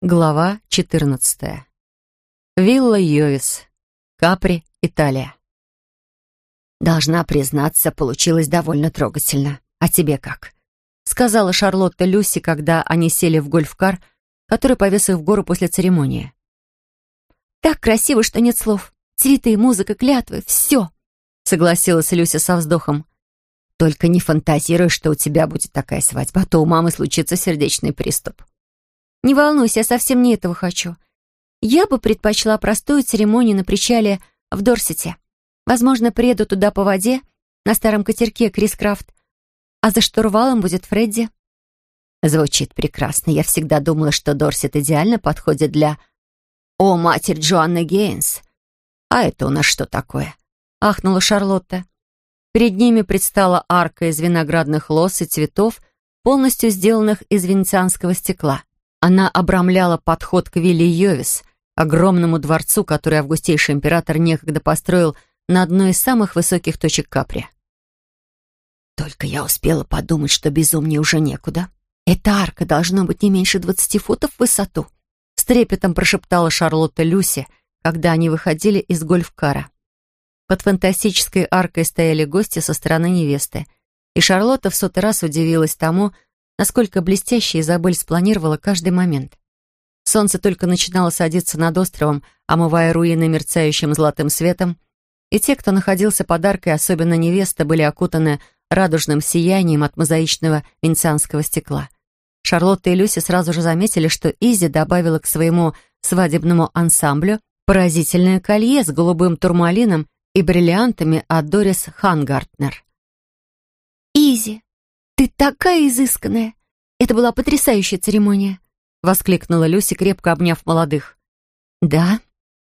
Глава 14. Вилла Йовис. Капри, Италия. «Должна признаться, получилось довольно трогательно. А тебе как?» Сказала Шарлотта Люси, когда они сели в гольф-кар, который повез их в гору после церемонии. «Так красиво, что нет слов. Цветы, музыка, клятвы — все!» Согласилась Люся со вздохом. «Только не фантазируй, что у тебя будет такая свадьба, а то у мамы случится сердечный приступ». Не волнуйся, я совсем не этого хочу. Я бы предпочла простую церемонию на причале в Дорсете. Возможно, приеду туда по воде, на старом катерке Крис Крафт, а за штурвалом будет Фредди. Звучит прекрасно. Я всегда думала, что Дорсет идеально подходит для... О, матерь Джоанны Гейнс! А это у нас что такое? Ахнула Шарлотта. Перед ними предстала арка из виноградных лоз и цветов, полностью сделанных из венецианского стекла. Она обрамляла подход к Вилли Йовис, огромному дворцу, который августейший император некогда построил на одной из самых высоких точек Капри. Только я успела подумать, что безумнее уже некуда. Эта арка должно быть не меньше двадцати футов в высоту. С трепетом прошептала Шарлотта Люси, когда они выходили из гольф-кара. Под фантастической аркой стояли гости со стороны невесты, и Шарлотта в сотый раз удивилась тому, насколько блестяще Изабель спланировала каждый момент. Солнце только начинало садиться над островом, омывая руины мерцающим золотым светом, и те, кто находился под аркой, особенно невеста, были окутаны радужным сиянием от мозаичного венецианского стекла. Шарлотта и Люси сразу же заметили, что Изи добавила к своему свадебному ансамблю поразительное колье с голубым турмалином и бриллиантами от Дорис Хангартнер. «Изи, «Ты такая изысканная! Это была потрясающая церемония!» — воскликнула Люси, крепко обняв молодых. «Да,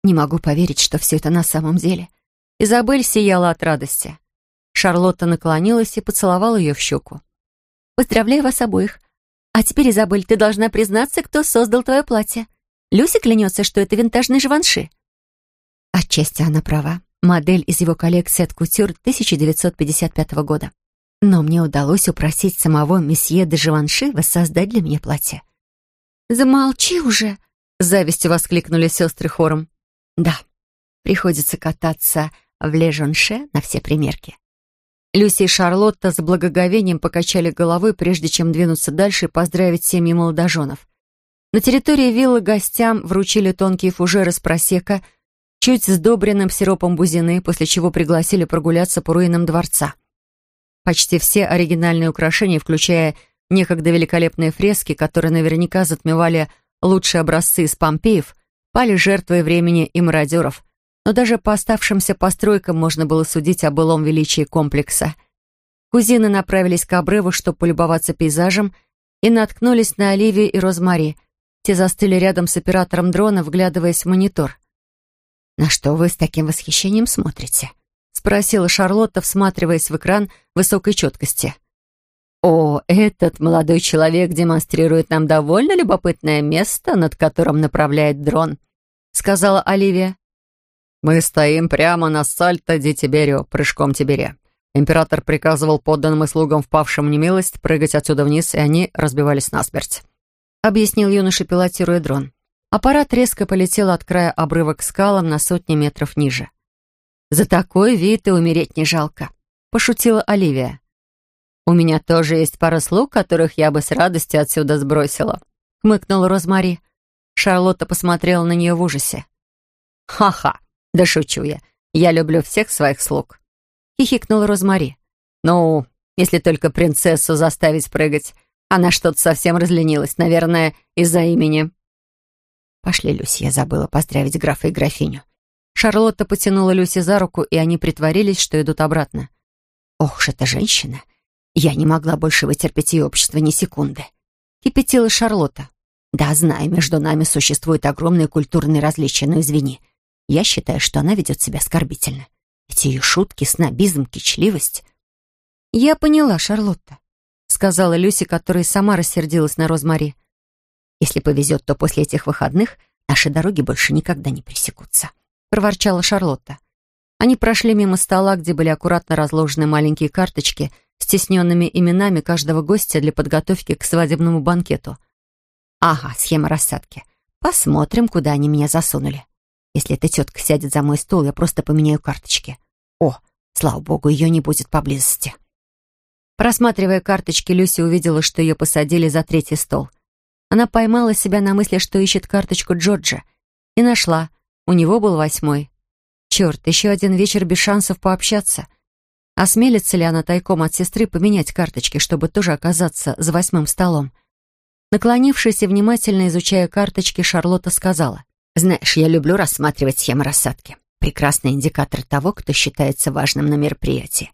не могу поверить, что все это на самом деле». Изабель сияла от радости. Шарлотта наклонилась и поцеловала ее в щеку. «Поздравляю вас обоих. А теперь, Изабель, ты должна признаться, кто создал твое платье. Люси клянется, что это винтажный Живанши». Отчасти она права. Модель из его коллекции от кутюр 1955 года но мне удалось упросить самого месье де Живанши воссоздать для меня платье. «Замолчи уже!» — завистью воскликнули сестры хором. «Да, приходится кататься в Лежонше на все примерки». Люси и Шарлотта с благоговением покачали головой, прежде чем двинуться дальше и поздравить семьи молодоженов. На территории виллы гостям вручили тонкие фужеры с просека, чуть сдобренным сиропом бузины, после чего пригласили прогуляться по руинам дворца. Почти все оригинальные украшения, включая некогда великолепные фрески, которые наверняка затмевали лучшие образцы из Помпеев, пали жертвой времени и мародеров. Но даже по оставшимся постройкам можно было судить о былом величии комплекса. Кузины направились к обрыву, чтобы полюбоваться пейзажем, и наткнулись на Оливию и Розмари. Те застыли рядом с оператором дрона, вглядываясь в монитор. «На что вы с таким восхищением смотрите?» — спросила Шарлотта, всматриваясь в экран высокой четкости. «О, этот молодой человек демонстрирует нам довольно любопытное место, над которым направляет дрон», — сказала Оливия. «Мы стоим прямо на сальто ди Тиберио, прыжком Тибере. Император приказывал подданным и слугам, впавшим в немилость, прыгать отсюда вниз, и они разбивались насмерть», — объяснил юноша, пилотируя дрон. Аппарат резко полетел от края обрыва к скалам на сотни метров ниже. «За такой вид и умереть не жалко», — пошутила Оливия. «У меня тоже есть пара слуг, которых я бы с радостью отсюда сбросила», — хмыкнула Розмари. Шарлотта посмотрела на нее в ужасе. «Ха-ха, да шучу я. Я люблю всех своих слуг», — хихикнула Розмари. «Ну, если только принцессу заставить прыгать. Она что-то совсем разленилась, наверное, из-за имени». «Пошли, Люси, я забыла поздравить графа и графиню. Шарлотта потянула Люси за руку, и они притворились, что идут обратно. «Ох ж эта женщина! Я не могла больше вытерпеть ее общество ни секунды!» Кипятила Шарлотта. «Да, знаю, между нами существуют огромные культурные различия, но извини. Я считаю, что она ведет себя оскорбительно. Эти ее шутки, снобизм, кичливость...» «Я поняла, Шарлотта», — сказала Люси, которая сама рассердилась на Розмари. «Если повезет, то после этих выходных наши дороги больше никогда не пресекутся». — проворчала Шарлотта. Они прошли мимо стола, где были аккуратно разложены маленькие карточки с тесненными именами каждого гостя для подготовки к свадебному банкету. «Ага, схема рассадки. Посмотрим, куда они меня засунули. Если эта тетка сядет за мой стол, я просто поменяю карточки. О, слава богу, ее не будет поблизости. Просматривая карточки, Люси увидела, что ее посадили за третий стол. Она поймала себя на мысли, что ищет карточку Джорджа. И нашла. У него был восьмой. Черт, еще один вечер без шансов пообщаться. Осмелится ли она тайком от сестры поменять карточки, чтобы тоже оказаться за восьмым столом? Наклонившись и внимательно изучая карточки, Шарлотта сказала. «Знаешь, я люблю рассматривать схемы рассадки. Прекрасный индикатор того, кто считается важным на мероприятии.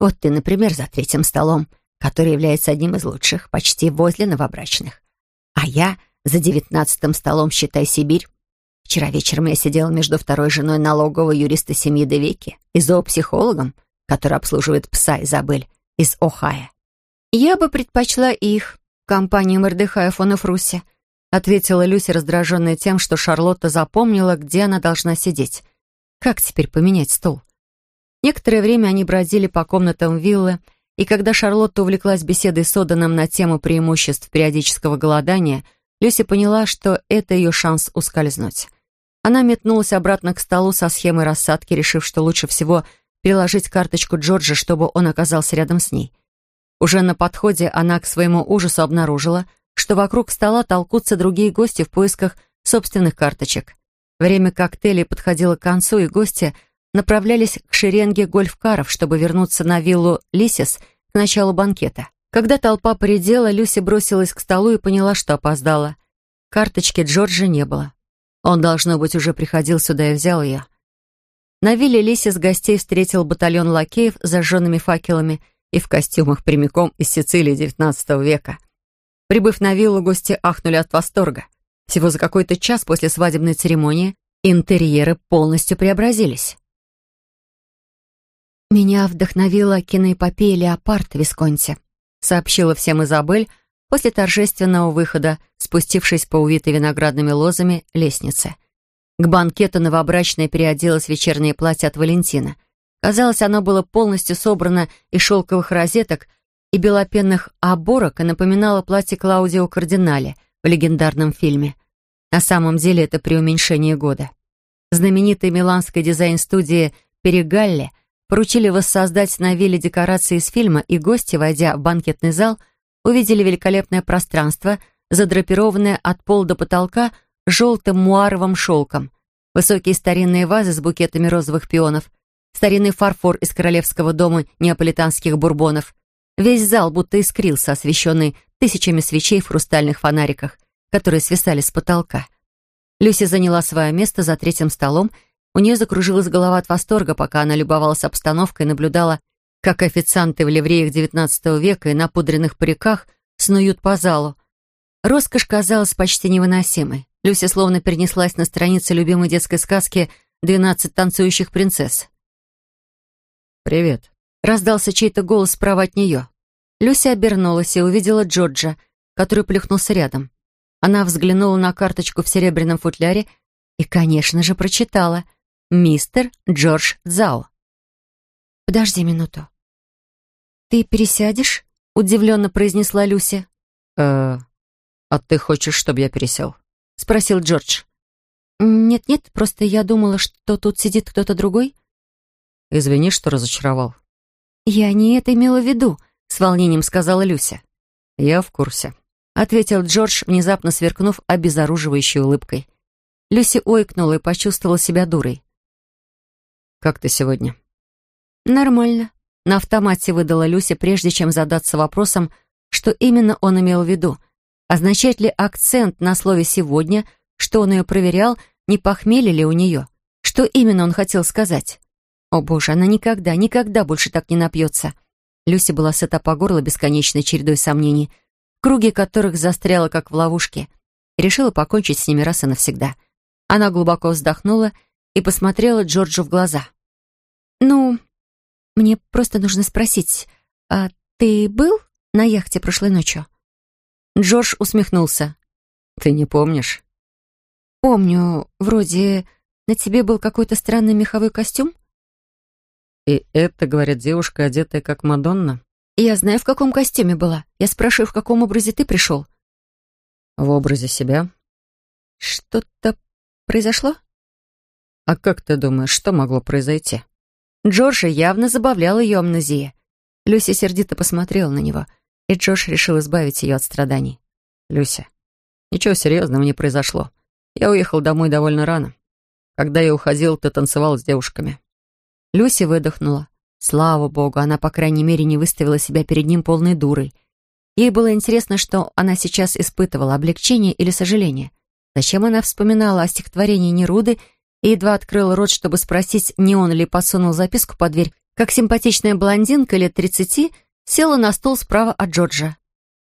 Вот ты, например, за третьим столом, который является одним из лучших, почти возле новобрачных. А я за девятнадцатым столом, считай, Сибирь. Вчера вечером я сидела между второй женой налогового юриста семьи Девеки и зоопсихологом, который обслуживает пса Изабель из Ohio. «Я бы предпочла их, компанию Мордыхая фон Эфруси», ответила Люся, раздраженная тем, что Шарлотта запомнила, где она должна сидеть. Как теперь поменять стол? Некоторое время они бродили по комнатам виллы, и когда Шарлотта увлеклась беседой с Оданом на тему преимуществ периодического голодания, Люся поняла, что это ее шанс ускользнуть. Она метнулась обратно к столу со схемой рассадки, решив, что лучше всего переложить карточку Джорджа, чтобы он оказался рядом с ней. Уже на подходе она к своему ужасу обнаружила, что вокруг стола толкутся другие гости в поисках собственных карточек. Время коктейлей подходило к концу, и гости направлялись к шеренге гольф-каров, чтобы вернуться на виллу Лисис к началу банкета. Когда толпа поредела, Люси бросилась к столу и поняла, что опоздала. Карточки Джорджа не было. Он, должно быть, уже приходил сюда и взял ее. На вилле Лисис гостей встретил батальон лакеев с зажженными факелами и в костюмах прямиком из Сицилии XIX века. Прибыв на виллу, гости ахнули от восторга. Всего за какой-то час после свадебной церемонии интерьеры полностью преобразились. «Меня вдохновила киноэпопея «Леопард» в Висконте», сообщила всем Изабель после торжественного выхода, спустившись по увитой виноградными лозами лестнице — к банкету новобрачная переоделась вечернее платье от Валентина. Казалось, оно было полностью собрано из шелковых розеток и белопенных оборок и напоминало платье Клаудио Кардинале в легендарном фильме. На самом деле это преуменьшение года. Знаменитой миланской дизайн-студии «Перегалле» поручили воссоздать на вилле декорации из фильма, и гости, войдя в банкетный зал, увидели великолепное пространство, задрапированное от пола до потолка – желтым муаровым шелком, высокие старинные вазы с букетами розовых пионов, старинный фарфор из королевского дома неаполитанских бурбонов. Весь зал будто искрился, освещенный тысячами свечей в хрустальных фонариках, которые свисали с потолка. Люси заняла свое место за третьим столом, у нее закружилась голова от восторга, пока она любовалась обстановкой и наблюдала, как официанты в ливреях XIX века и на пудренных париках снуют по залу. Роскошь казалась почти невыносимой. Люся словно перенеслась на страницы любимой детской сказки «Двенадцать танцующих принцесс». «Привет», — раздался чей-то голос справа от нее. Люся обернулась и увидела Джорджа, который плюхнулся рядом. Она взглянула на карточку в серебряном футляре и, конечно же, прочитала «Мистер Джордж Зао». «Подожди минуту. Ты пересядешь?» — удивленно произнесла Люся. «Э, а ты хочешь, чтобы я пересел?» — спросил Джордж. «Нет-нет, просто я думала, что тут сидит кто-то другой». «Извини, что разочаровал». «Я не это имела в виду», — с волнением сказала Люся. «Я в курсе», — ответил Джордж, внезапно сверкнув обезоруживающей улыбкой. Люси ойкнула и почувствовала себя дурой. «Как ты сегодня?» «Нормально», — на автомате выдала Люся, прежде чем задаться вопросом, что именно он имел в виду — Означает ли акцент на слове «сегодня», что он ее проверял, не похмелье ли у нее? Что именно он хотел сказать? О боже, она никогда, никогда больше так не напьется. Люся была сыта по горло бесконечной чередой сомнений, в круге которых застряла, как в ловушке, и решила покончить с ними раз и навсегда. Она глубоко вздохнула и посмотрела Джорджу в глаза. «Ну, мне просто нужно спросить, а ты был на яхте прошлой ночью?» Джордж усмехнулся. «Ты не помнишь?» «Помню. Вроде на тебе был какой-то странный меховой костюм?» «И это, говорят, девушка, одетая как Мадонна?» «Я знаю, в каком костюме была. Я спрашиваю, в каком образе ты пришел?» «В образе себя?» Что-то произошло? А как ты думаешь, что могло произойти? Джорджа явно забавляла ее амнезия. Люся сердито посмотрела на него, и Джордж решил избавить ее от страданий. «Люся, ничего серьезного не произошло. Я уехал домой довольно рано. Когда я уходил, ты танцевал с девушками». Люся выдохнула. Слава богу, она, по крайней мере, не выставила себя перед ним полной дурой. Ей было интересно, что она сейчас испытывала, облегчение или сожаление. Зачем она вспоминала о стихотворении Неруды и едва открыла рот, чтобы спросить, не он ли подсунул записку под дверь, как симпатичная блондинка лет тридцати села на стол справа от Джорджа.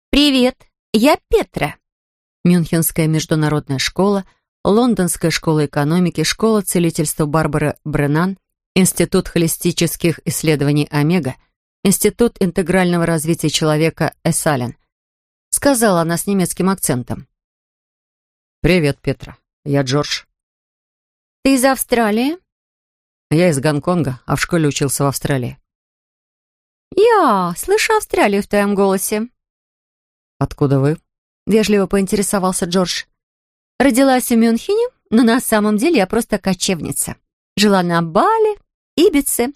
«Привет, я Петра». Мюнхенская международная школа, Лондонская школа экономики, школа целительства Барбары Бреннан, Институт холистических исследований Омега, Институт интегрального развития человека Эссален. Сказала она с немецким акцентом. «Привет, Петра. Я Джордж». «Ты из Австралии?» «Я из Гонконга, а в школе учился в Австралии». «Я слышу Австралию в твоем голосе». «Откуда вы?» — вежливо поинтересовался Джордж. «Родилась в Мюнхене, но на самом деле я просто кочевница. Жила на Бали, Ибице,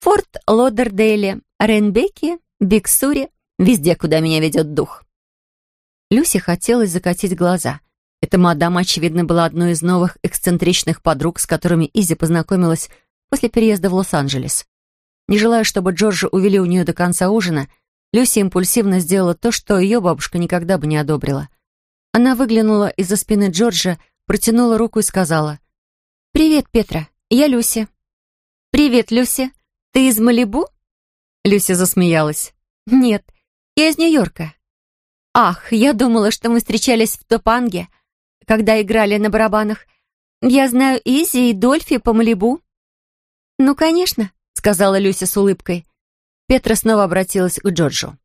Форт Лодердейле, Рейнбеке, Биксуре, везде, куда меня ведет дух». Люси хотелось закатить глаза. Эта мадам, очевидно, была одной из новых эксцентричных подруг, с которыми Изи познакомилась после переезда в Лос-Анджелес. Не желая, чтобы Джорджа увели у нее до конца ужина, Люси импульсивно сделала то, что ее бабушка никогда бы не одобрила. Она выглянула из-за спины Джорджа, протянула руку и сказала, «Привет, Петра, я Люси». «Привет, Люси. Ты из Малибу?» Люси засмеялась. «Нет, я из Нью-Йорка». «Ах, я думала, что мы встречались в Топанге когда играли на барабанах. Я знаю Изи и Дольфи по Малибу». «Ну, конечно», — сказала Люся с улыбкой. Петра снова обратилась к Джорджу.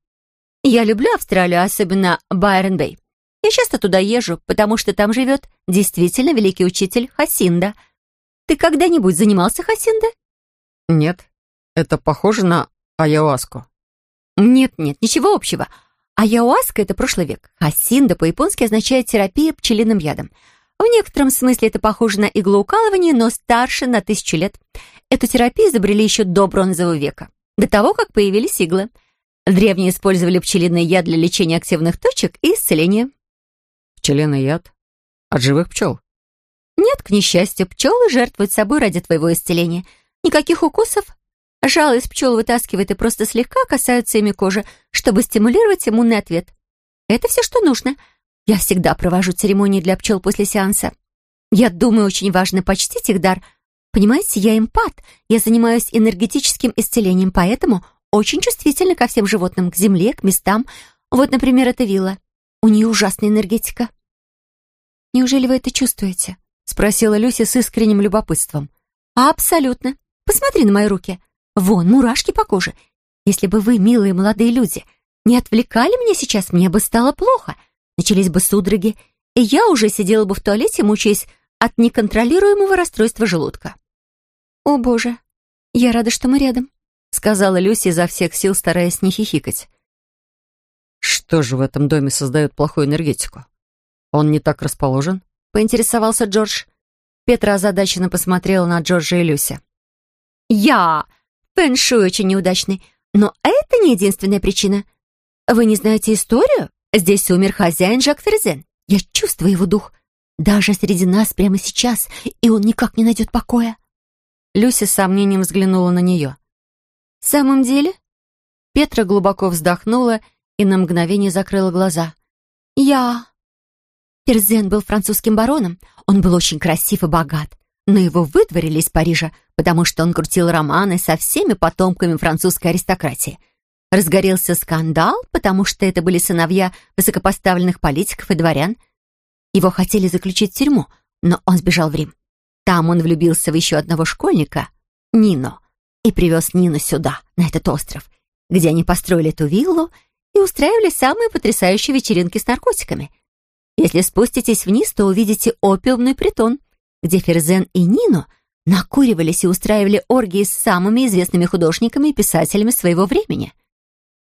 «Я люблю Австралию, особенно Байрон-Бэй. Я часто туда езжу, потому что там живет действительно великий учитель Хасинда. Ты когда-нибудь занимался Хасинда?» «Нет. Это похоже на аяуаску». «Нет-нет, ничего общего. Аяуаска — это прошлый век. Хасинда по-японски означает терапия пчелиным ядом. В некотором смысле это похоже на иглоукалывание, но старше на тысячу лет. Эту терапию изобрели еще до бронзового века, до того, как появились иглы. Древние использовали пчелиный яд для лечения активных точек и исцеления. Пчелиный яд? От живых пчел? Нет, к несчастью, пчелы жертвуют собой ради твоего исцеления. Никаких укусов, Жало из пчел вытаскивает и просто слегка касаются ими кожи, чтобы стимулировать иммунный ответ. Это все, что нужно. Я всегда провожу церемонии для пчел после сеанса. Я думаю, очень важно почтить их дар. Понимаете, я эмпат. Я занимаюсь энергетическим исцелением, поэтому очень чувствительна ко всем животным, к земле, к местам. Вот, например, эта вилла. У нее ужасная энергетика. «Неужели вы это чувствуете?» — спросила Люся с искренним любопытством. «Абсолютно. Посмотри на мои руки. Вон, мурашки по коже. Если бы вы, милые молодые люди, не отвлекали меня сейчас, мне бы стало плохо. Начались бы судороги, и я уже сидела бы в туалете, мучаясь от неконтролируемого расстройства желудка. «О, Боже, я рада, что мы рядом», — сказала Люси изо всех сил, стараясь не хихикать. «Что же в этом доме создает плохую энергетику? Он не так расположен?» — поинтересовался Джордж. Петра озадаченно посмотрела на Джорджа и Люси. «Я Фэншуй очень неудачный. Но это не единственная причина. Вы не знаете историю? Здесь умер хозяин Жак Ферзен. Я чувствую его дух. Даже среди нас прямо сейчас, и он никак не найдет покоя. Люся с сомнением взглянула на нее. «В самом деле?» Петра глубоко вздохнула и на мгновение закрыла глаза. «Я...» Ферзен был французским бароном. Он был очень красив и богат но его выдворили из Парижа, потому что он крутил романы со всеми потомками французской аристократии. Разгорелся скандал, потому что это были сыновья высокопоставленных политиков и дворян. Его хотели заключить в тюрьму, но он сбежал в Рим. Там он влюбился в еще одного школьника, Нино, и привез Нину сюда, на этот остров, где они построили эту виллу и устраивали самые потрясающие вечеринки с наркотиками. Если спуститесь вниз, то увидите опиумный притон — где Ферзен и Нино накуривались и устраивали оргии с самыми известными художниками и писателями своего времени.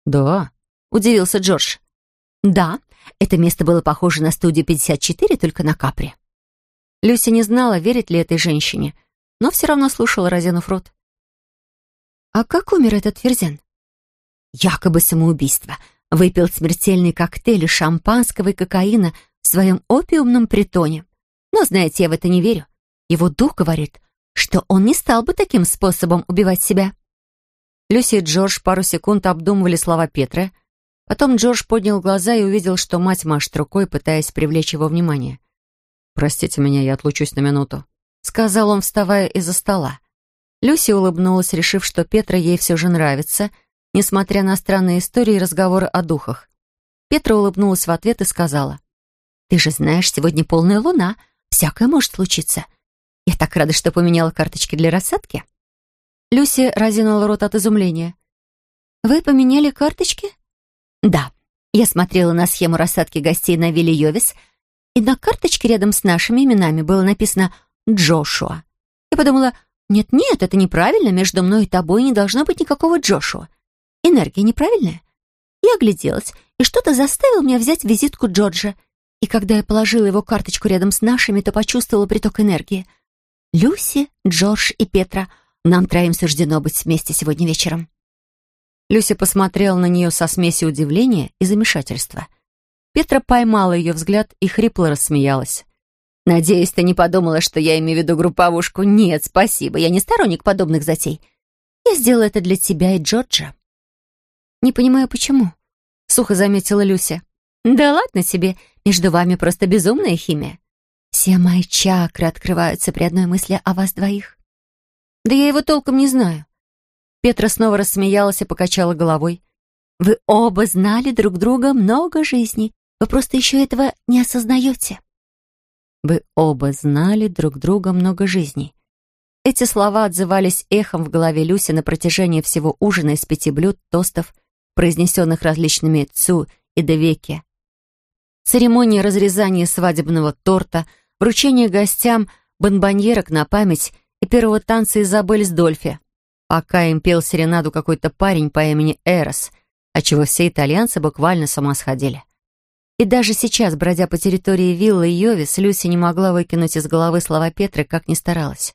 «Да», — удивился Джордж. «Да, Это место было похоже на студию 54, только на капре. Люся не знала, верит ли этой женщине, но все равно слушала, разинув рот. «А как умер этот Ферзен?» «Якобы самоубийство. Выпил смертельный коктейль из шампанского и кокаина в своем опиумном притоне. Но, знаете, я в это не верю. Его дух говорит, что он не стал бы таким способом убивать себя». Люси и Джордж пару секунд обдумывали слова Петра. Потом Джордж поднял глаза и увидел, что мать машет рукой, пытаясь привлечь его внимание. «Простите меня, я отлучусь на минуту», — сказал он, вставая из-за стола. Люси улыбнулась, решив, что Петра ей все же нравится, несмотря на странные истории и разговоры о духах. Петра улыбнулась в ответ и сказала, «Ты же знаешь, сегодня полная луна, всякое может случиться. Я так рада, что поменяла карточки для рассадки». Люси разинула рот от изумления. «Вы поменяли карточки?» «Да. Я смотрела на схему рассадки гостей на вилле Йовис, и на карточке рядом с нашими именами было написано «Джошуа». Я подумала, нет-нет, это неправильно, между мной и тобой не должно быть никакого Джошуа. Энергия неправильная. Я огляделась, и что-то заставило меня взять визитку Джорджа. И когда я положила его карточку рядом с нашими, то почувствовала приток энергии. Люси, Джордж и Петра — нам троим суждено быть вместе сегодня вечером». Люся посмотрела на нее со смесью удивления и замешательства. Петра поймала ее взгляд и хрипло рассмеялась. «Надеюсь, ты не подумала, что я имею в виду групповушку? Нет, спасибо, я не сторонник подобных затей. Я сделала это для тебя и Джорджа». «Не понимаю, почему?» — сухо заметила Люся. «Да ладно тебе, между вами просто безумная химия. Все мои чакры открываются при одной мысли о вас двоих. Да я его толком не знаю. Петра снова рассмеялась и покачала головой. Вы оба знали друг друга много жизней. Вы просто еще этого не осознаете. Вы оба знали друг друга много жизней. Эти слова отзывались эхом в голове Люси на протяжении всего ужина из пяти блюд, тостов, произнесенных различными цу и девеки. Церемония разрезания свадебного торта, вручение гостям бонбоньерок на память и первого танца Изабель с Дольфи, пока им пел серенаду какой-то парень по имени Эрос, отчего все итальянцы буквально с ума сходили. И даже сейчас, бродя по территории виллы Йовис, Люси не могла выкинуть из головы слова Петры, как ни старалась.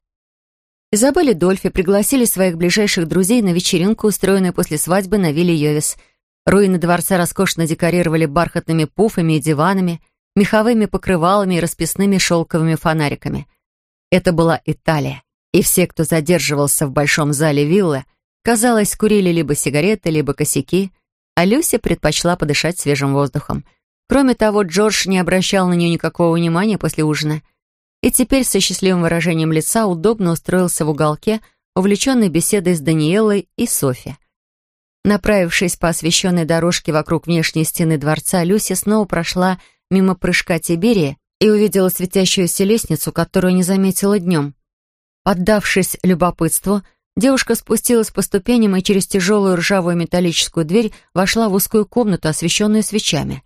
Изабель и Дольфи пригласили своих ближайших друзей на вечеринку, устроенную после свадьбы на вилле Йовис. Руины дворца роскошно декорировали бархатными пуфами и диванами, меховыми покрывалами и расписными шелковыми фонариками. Это была Италия и все, кто задерживался в большом зале виллы, казалось, курили либо сигареты, либо косяки, а Люся предпочла подышать свежим воздухом. Кроме того, Джордж не обращал на нее никакого внимания после ужина, и теперь со счастливым выражением лица удобно устроился в уголке, увлеченный беседой с Даниэлой и Софи. Направившись по освещенной дорожке вокруг внешней стены дворца, Люся снова прошла мимо прыжка Тиберия и увидела светящуюся лестницу, которую не заметила днем. Поддавшись любопытству, девушка спустилась по ступеням и через тяжелую ржавую металлическую дверь вошла в узкую комнату, освещенную свечами.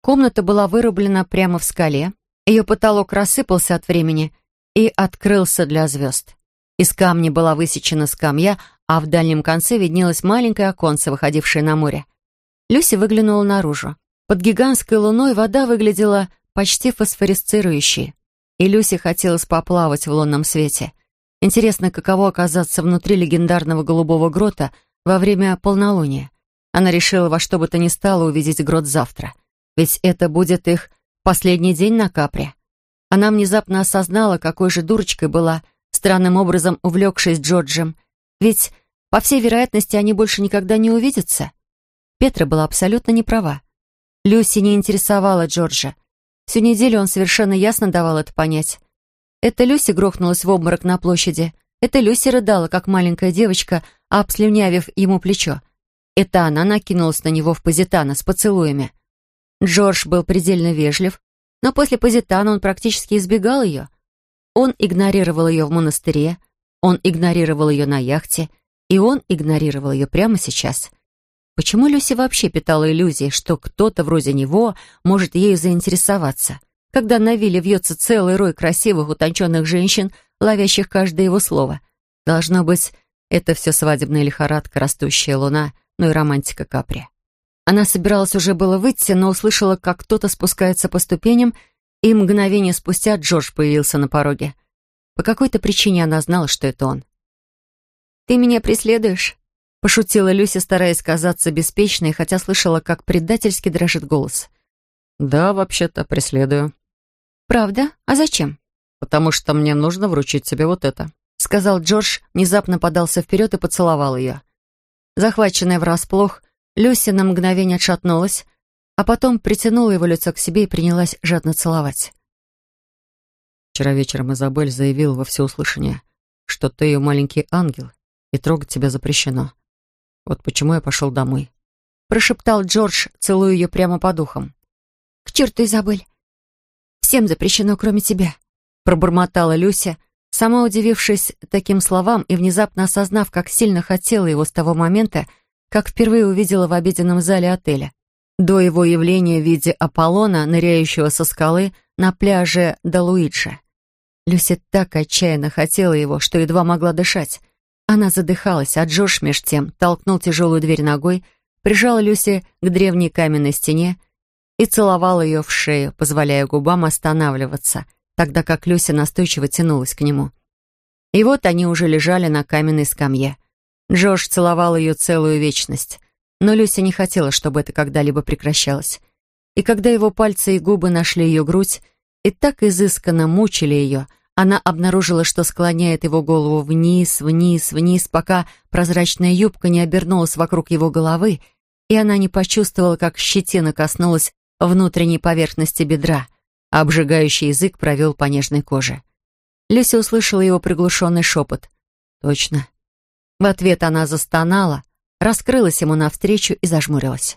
Комната была вырублена прямо в скале, ее потолок рассыпался от времени и открылся для звезд. Из камня была высечена скамья, а в дальнем конце виднелось маленькое оконце, выходившее на море. Люси выглянула наружу. Под гигантской луной вода выглядела почти фосфорисцирующей и Люси хотелось поплавать в лунном свете. Интересно, каково оказаться внутри легендарного голубого грота во время полнолуния. Она решила во что бы то ни стало увидеть грот завтра. Ведь это будет их последний день на Капре. Она внезапно осознала, какой же дурочкой была, странным образом увлекшись Джорджем. Ведь, по всей вероятности, они больше никогда не увидятся. Петра была абсолютно не права. Люси не интересовала Джорджа. Всю неделю он совершенно ясно давал это понять. Это Люси грохнулась в обморок на площади. Это Люси рыдала, как маленькая девочка, обслюнявив ему плечо. Это она накинулась на него в позитана с поцелуями. Джордж был предельно вежлив, но после позитана он практически избегал ее. Он игнорировал ее в монастыре, он игнорировал ее на яхте, и он игнорировал ее прямо сейчас. Почему Люси вообще питала иллюзии, что кто-то вроде него может ею заинтересоваться, когда на вилле вьется целый рой красивых, утонченных женщин, ловящих каждое его слово? Должно быть, это все свадебная лихорадка, растущая луна, ну и романтика Капри. Она собиралась уже было выйти, но услышала, как кто-то спускается по ступеням, и мгновение спустя Джордж появился на пороге. По какой-то причине она знала, что это он. «Ты меня преследуешь?» — пошутила Люся, стараясь казаться беспечной, хотя слышала, как предательски дрожит голос. «Да, вообще-то, преследую». «Правда? А зачем?» «Потому что мне нужно вручить тебе вот это», — сказал Джордж, внезапно подался вперед и поцеловал ее. Захваченная врасплох, Люся на мгновение отшатнулась, а потом притянула его лицо к себе и принялась жадно целовать. «Вчера вечером Изабель заявил во всеуслышание, что ты ее маленький ангел, и трогать тебя запрещено. Вот почему я пошел домой». Прошептал Джордж, целуя ее прямо по духам. «К черту, Изабель! Всем запрещено, кроме тебя!» Пробормотала Люся, сама удивившись таким словам и внезапно осознав, как сильно хотела его с того момента, как впервые увидела в обеденном зале отеля. До его явления в виде Аполлона, ныряющего со скалы на пляже Далуиджи. Люся так отчаянно хотела его, что едва могла дышать. Она задыхалась, а Джордж меж тем толкнул тяжелую дверь ногой, прижал Люси к древней каменной стене и целовал ее в шею, позволяя губам останавливаться, тогда как Люся настойчиво тянулась к нему. И вот они уже лежали на каменной скамье. Джордж целовал ее целую вечность, но Люся не хотела, чтобы это когда-либо прекращалось. И когда его пальцы и губы нашли ее грудь и так изысканно мучили ее, она обнаружила, что склоняет его голову вниз, вниз, вниз, пока прозрачная юбка не обернулась вокруг его головы, и она не почувствовала, как щетина коснулась внутренней поверхности бедра, а обжигающий язык провел по нежной коже. Люся услышала его приглушенный шепот. «Точно». В ответ она застонала, раскрылась ему навстречу и зажмурилась.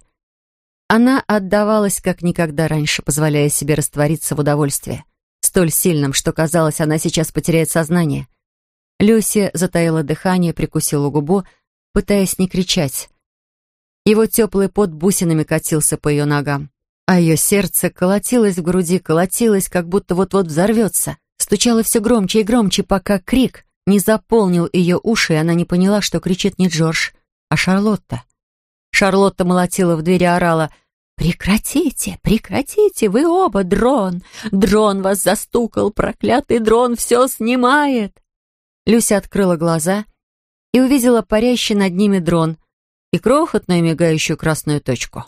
Она отдавалась как никогда раньше, позволяя себе раствориться в удовольствии столь сильным, что казалось, она сейчас потеряет сознание. Люси затаила дыхание, прикусила губу, пытаясь не кричать. Его теплый пот бусинами катился по ее ногам, а ее сердце колотилось в груди, колотилось, как будто вот-вот взорвется, стучало все громче и громче, пока крик не заполнил ее уши, и она не поняла, что кричит не Джордж, а Шарлотта. Шарлотта молотила в дверь и орала — «Прекратите, прекратите, вы оба, дрон! Дрон вас застукал, проклятый дрон все снимает!» Люся открыла глаза и увидела парящий над ними дрон и крохотную мигающую красную точку.